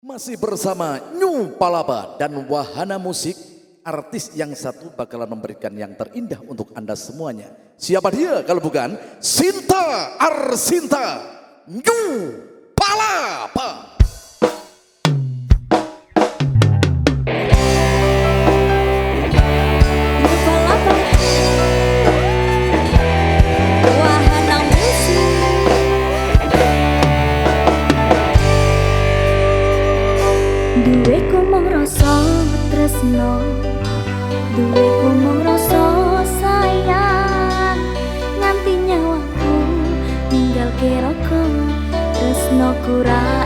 Masih bersama New Palapa dan Wahana Musik, artis yang satu bakalan memberikan yang terindah untuk Anda semuanya. Siapa dia kalau bukan Sinta Arsinta New Palapa. Duwe ku rasa tresno Duwe ku rasa sayang. Nganti nyawaku tinggal kiroku Tresno kurang